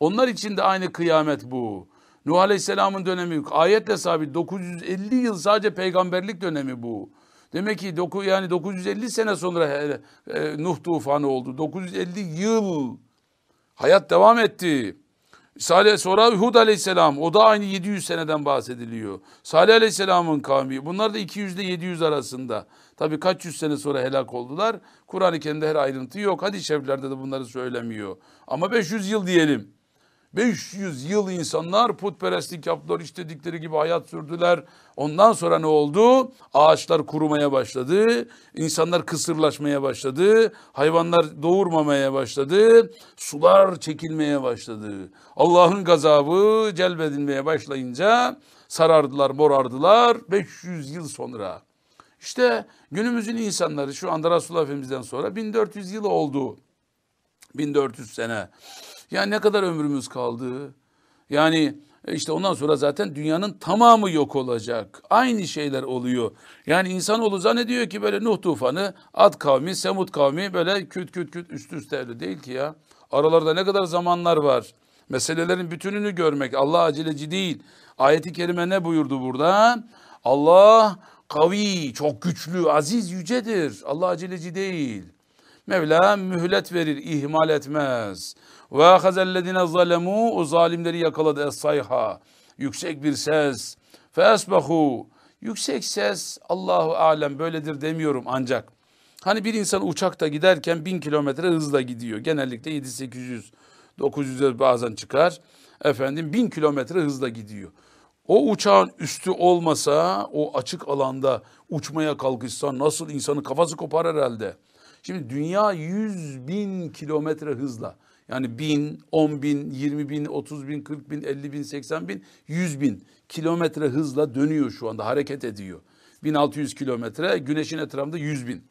Onlar için de aynı kıyamet bu. Nuh Aleyhisselam'ın dönemi ayetle sabit 950 yıl sadece peygamberlik dönemi bu. Demek ki doku, yani 950 sene sonra e, Nuh tufanı oldu. 950 yıl hayat devam etti. Salih sonra Hud Aleyhisselam o da aynı 700 seneden bahsediliyor. Salih Aleyhisselam'ın kavmi bunlar da 200 ile 700 arasında. Tabi kaç yüz sene sonra helak oldular. Kur'an-ı Kerim'de her ayrıntı yok. Hadis-i şeriflerde de bunları söylemiyor. Ama 500 yıl diyelim. 500 yıl insanlar putperestlik yaptılar, istedikleri gibi hayat sürdüler. Ondan sonra ne oldu? Ağaçlar kurumaya başladı, insanlar kısırlaşmaya başladı, hayvanlar doğurmamaya başladı, sular çekilmeye başladı. Allah'ın gazabı celbedilmeye başlayınca sarardılar, morardılar 500 yıl sonra. İşte günümüzün insanları şu anda Resulullah Efendimiz'den sonra 1400 yıl oldu. 1400 sene. Yani ne kadar ömrümüz kaldı? Yani e, işte ondan sonra zaten dünyanın tamamı yok olacak. Aynı şeyler oluyor. Yani insanoğlu zannediyor ki böyle Nuh tufanı, Ad kavmi, Semud kavmi böyle küt küt küt üst üste öyle değil ki ya. Aralarda ne kadar zamanlar var. Meselelerin bütününü görmek. Allah aceleci değil. Ayeti kerime ne buyurdu burada? Allah kavi, çok güçlü, aziz, yücedir. Allah aceleci değil. Mevla mühlet verir, ihmal etmez. Ve ahazellezine zalemu o zalimleri yakaladı es-sayha. Yüksek bir ses. Fesbahu. Yüksek ses Allahu alem böyledir demiyorum ancak. Hani bir insan uçakta giderken bin kilometre hızla gidiyor. Genellikle 7-800, 900'e bazen çıkar. Efendim bin kilometre hızla gidiyor. O uçağın üstü olmasa o açık alanda uçmaya kalkışsa nasıl insanın kafası kopar herhalde. Şimdi dünya 100 bin kilometre hızla yani bin, on bin, yirmi bin, otuz bin, kırk bin, elli bin, seksen bin, yüz bin kilometre hızla dönüyor şu anda hareket ediyor. 1600 kilometre güneşin etrafında 100 bin.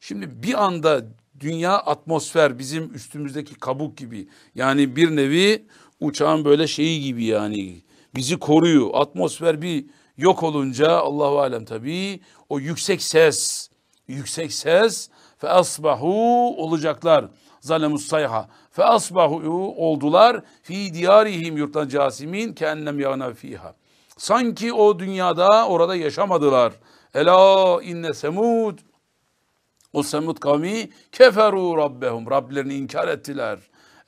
Şimdi bir anda dünya atmosfer bizim üstümüzdeki kabuk gibi. Yani bir nevi uçağın böyle şeyi gibi yani bizi koruyor. Atmosfer bir yok olunca Allahu alem tabii o yüksek ses, yüksek ses fe asbahu olacaklar. Zalemus sayha fe asbahu oldular fi diyarihim yurttan casimin kennem yağna fiha. Sanki o dünyada orada yaşamadılar. Ela inne semud o Semud kavmi keferu rabbehum. Rablerini inkar ettiler.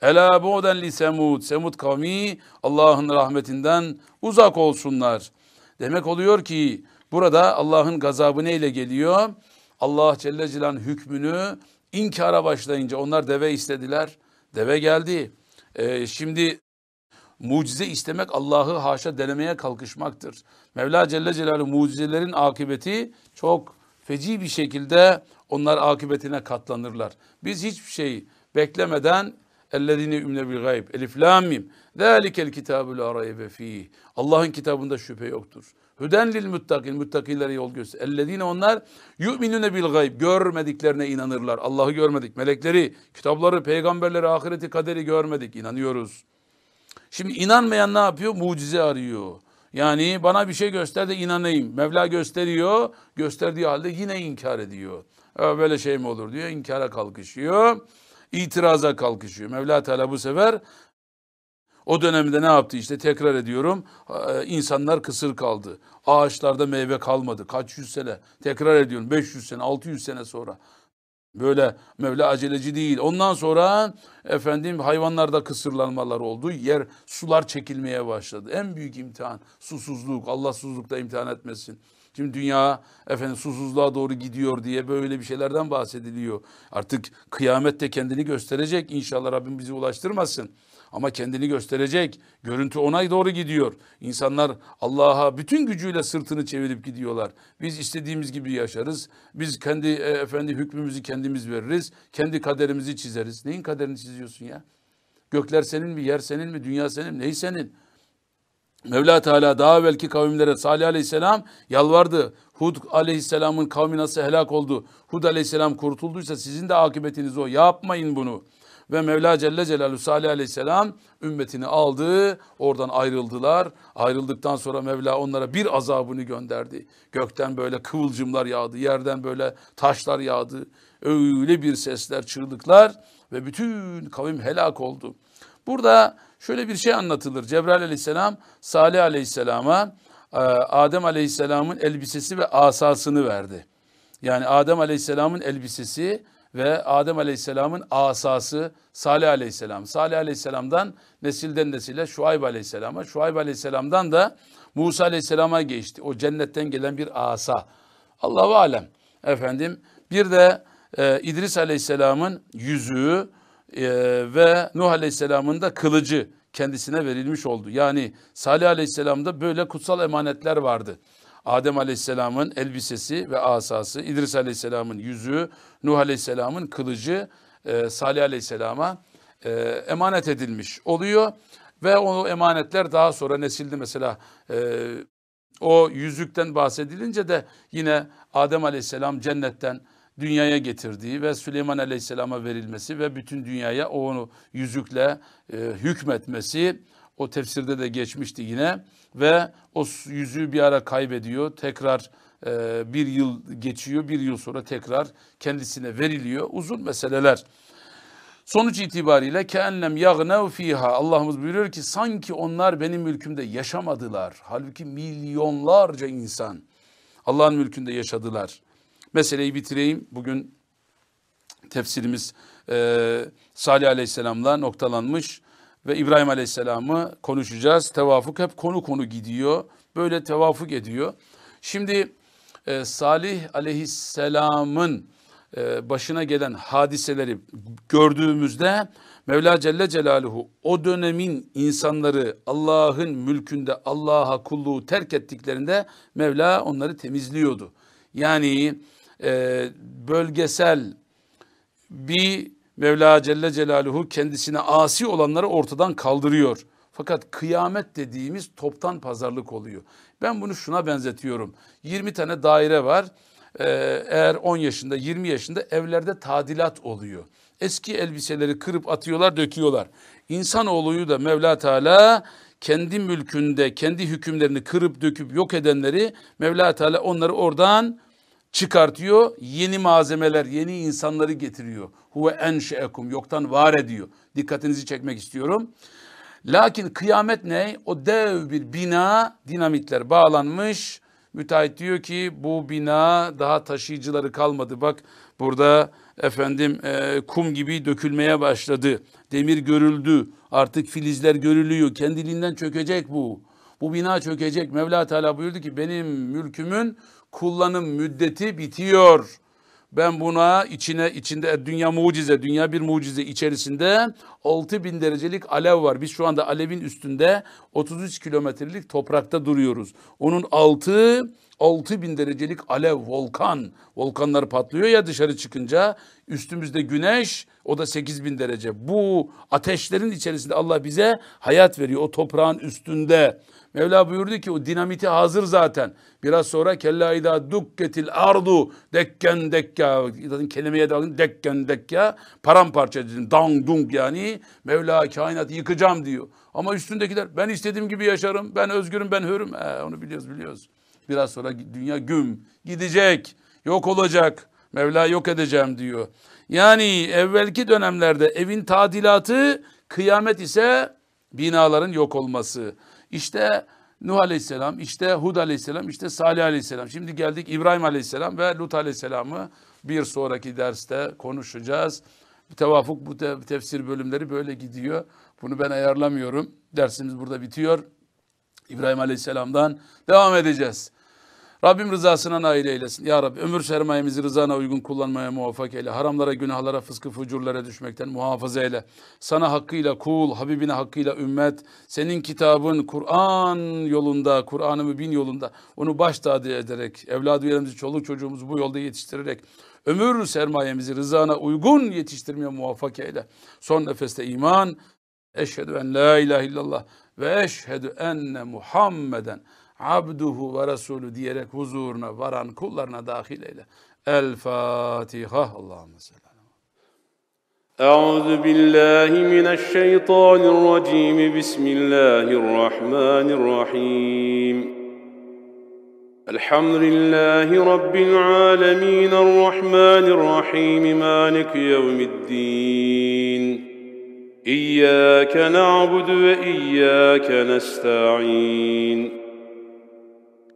Ela bu'den li Semud. Semud kavmi Allah'ın rahmetinden uzak olsunlar. Demek oluyor ki burada Allah'ın gazabı neyle geliyor? Allah Celle Celal'in hükmünü inkara başlayınca onlar deve istediler. Deve geldi. Ee, şimdi mucize istemek Allah'ı haşa denemeye kalkışmaktır. Mevla Celle Celaluhu mucizelerin akıbeti çok feci bir şekilde onlar akıbetine katlanırlar. Biz hiçbir şey beklemeden ellezine ümne bil gayb. Elif lam mim. Zalikel kitabul la raybe fi. Allah'ın kitabında şüphe yoktur. Hüden lil muttakin. Muttakilere yol göster. Ellezine onlar yu'minune bil gayb. Görmediklerine inanırlar. Allah'ı görmedik. Melekleri, kitapları, peygamberleri, ahireti, kaderi görmedik. İnanıyoruz. Şimdi inanmayan ne yapıyor? Mucize arıyor. Yani bana bir şey göster de inanayım. Mevla gösteriyor. Gösterdiği halde yine inkar ediyor. Böyle şey mi olur diyor. İnkara kalkışıyor. İtiraza kalkışıyor. Mevla Teala bu sefer o dönemde ne yaptı işte tekrar ediyorum. insanlar kısır kaldı. Ağaçlarda meyve kalmadı. Kaç yüz sene tekrar ediyorum. 500 sene 600 sene sonra. Böyle Mevla aceleci değil. Ondan sonra efendim hayvanlarda kısırlanmalar oldu. Yer sular çekilmeye başladı. En büyük imtihan susuzluk. Allah susuzlukta imtihan etmesin. Şimdi dünya efendim susuzluğa doğru gidiyor diye böyle bir şeylerden bahsediliyor. Artık kıyamette kendini gösterecek. İnşallah Rabbim bizi ulaştırmasın. Ama kendini gösterecek. Görüntü ona doğru gidiyor. İnsanlar Allah'a bütün gücüyle sırtını çevirip gidiyorlar. Biz istediğimiz gibi yaşarız. Biz kendi e, efendi hükmümüzü kendimiz veririz. Kendi kaderimizi çizeriz. Neyin kaderini çiziyorsun ya? Gökler senin mi? Yer senin mi? Dünya senin mi? Ney senin? Mevla Teala daha belki kavimlere Salih Aleyhisselam yalvardı. Hud Aleyhisselam'ın kavmi nasıl helak oldu? Hud Aleyhisselam kurtulduysa sizin de akıbetiniz o. Yapmayın bunu. Ve Mevla Celle Celaluhu Salih Aleyhisselam ümmetini aldı. Oradan ayrıldılar. Ayrıldıktan sonra Mevla onlara bir azabını gönderdi. Gökten böyle kıvılcımlar yağdı. Yerden böyle taşlar yağdı. Öyle bir sesler, çığlıklar ve bütün kavim helak oldu. Burada şöyle bir şey anlatılır. Cebrail aleyhisselam Salih aleyhisselama e, Adem aleyhisselamın elbisesi ve asasını verdi. Yani Adem aleyhisselamın elbisesi ve Adem aleyhisselamın asası Salih aleyhisselam. Salih aleyhisselamdan nesilden nesile Şuayb aleyhisselama, Şuayb aleyhisselamdan da Musa aleyhisselama geçti. O cennetten gelen bir asa. Allahu alem. Efendim bir de e, İdris aleyhisselamın yüzüğü e, ve Nuh Aleyhisselam'ın da kılıcı kendisine verilmiş oldu. Yani Salih Aleyhisselam'da böyle kutsal emanetler vardı. Adem Aleyhisselam'ın elbisesi ve asası, İdris Aleyhisselam'ın yüzüğü, Nuh Aleyhisselam'ın kılıcı e, Salih Aleyhisselam'a e, emanet edilmiş oluyor. Ve o emanetler daha sonra nesildi mesela e, o yüzükten bahsedilince de yine Adem Aleyhisselam cennetten dünyaya getirdiği ve Süleyman Aleyhisselam'a verilmesi ve bütün dünyaya onu yüzükle e, hükmetmesi o tefsirde de geçmişti yine ve o yüzüğü bir ara kaybediyor tekrar e, bir yıl geçiyor bir yıl sonra tekrar kendisine veriliyor uzun meseleler. Sonuç itibariyle keenlem yagnev fiha Allah'ımız buyuruyor ki sanki onlar benim mülkümde yaşamadılar. Halbuki milyonlarca insan Allah'ın mülkünde yaşadılar. Meseleyi bitireyim. Bugün tefsirimiz e, Salih Aleyhisselam'la noktalanmış ve İbrahim Aleyhisselam'ı konuşacağız. Tevafuk hep konu konu gidiyor. Böyle tevafuk ediyor. Şimdi e, Salih Aleyhisselam'ın e, başına gelen hadiseleri gördüğümüzde Mevla Celle Celaluhu o dönemin insanları Allah'ın mülkünde Allah'a kulluğu terk ettiklerinde Mevla onları temizliyordu. Yani e, bölgesel bir Mevla Celle Celaluhu kendisine asi olanları ortadan kaldırıyor. Fakat kıyamet dediğimiz toptan pazarlık oluyor. Ben bunu şuna benzetiyorum. 20 tane daire var. Ee, eğer 10 yaşında 20 yaşında evlerde tadilat oluyor. Eski elbiseleri kırıp atıyorlar döküyorlar. İnsanoğluyu da Mevla Teala kendi mülkünde kendi hükümlerini kırıp döküp yok edenleri Mevla Teala onları oradan çıkartıyor. Yeni malzemeler, yeni insanları getiriyor. Huve enşeekum yoktan var ediyor. Dikkatinizi çekmek istiyorum. Lakin kıyamet ne? O dev bir bina dinamitler bağlanmış. Müteahhit diyor ki bu bina daha taşıyıcıları kalmadı. Bak burada efendim e, kum gibi dökülmeye başladı. Demir görüldü. Artık filizler görülüyor. Kendiliğinden çökecek bu. Bu bina çökecek. Mevla Teala buyurdu ki benim mülkümün kullanım müddeti bitiyor. Ben buna içine içinde dünya mucize, dünya bir mucize içerisinde 6000 derecelik alev var. Biz şu anda alevin üstünde 33 kilometrelik toprakta duruyoruz. Onun altı 6000 derecelik alev, volkan. Volkanlar patlıyor ya dışarı çıkınca. Üstümüzde güneş, o da 8000 derece. Bu ateşlerin içerisinde Allah bize hayat veriyor o toprağın üstünde. Mevla buyurdu ki o dinamiti hazır zaten. Biraz sonra kella ida dukketil ardu dekken dekka. Kelimeye de dekken dekka. Paramparça edin. Dang dung yani. Mevla kainatı yıkacağım diyor. Ama üstündekiler ben istediğim gibi yaşarım. Ben özgürüm ben hürüm. He, onu biliyoruz biliyoruz. Biraz sonra dünya güm gidecek. Yok olacak. Mevla yok edeceğim diyor. Yani evvelki dönemlerde evin tadilatı kıyamet ise binaların yok olması. İşte Nuh Aleyhisselam, işte Hud Aleyhisselam, işte Salih Aleyhisselam. Şimdi geldik İbrahim Aleyhisselam ve Lut Aleyhisselam'ı bir sonraki derste konuşacağız. Tevafuk bu tefsir bölümleri böyle gidiyor. Bunu ben ayarlamıyorum. Dersimiz burada bitiyor. İbrahim Aleyhisselam'dan devam edeceğiz. Rabbim rızasına nail eylesin. Ya Rabbi ömür sermayemizi rızana uygun kullanmaya muvaffak eyle. Haramlara, günahlara, fıskı, fucurlara düşmekten muhafaza eyle. Sana hakkıyla kul, Habibine hakkıyla ümmet, senin kitabın Kur'an yolunda, Kur'an-ı Mübin yolunda onu baş tacı ederek, evladı yerimizi, çoluk çocuğumuzu bu yolda yetiştirerek, ömür sermayemizi rızana uygun yetiştirmeye muvaffak eyle. Son nefeste iman, eşhedü en la ilahe illallah ve eşhedü enne Muhammeden abduhu ve resulü diyerek huzuruna varan kullarına dahil eyle. El Fatiha. Allahümme salli. أعوذ بالله من الشيطان الرجيم بسم الحمد لله رب العالمين الرحمن الرحيم مالك يوم الدين إياك نعبد وإياك نستعين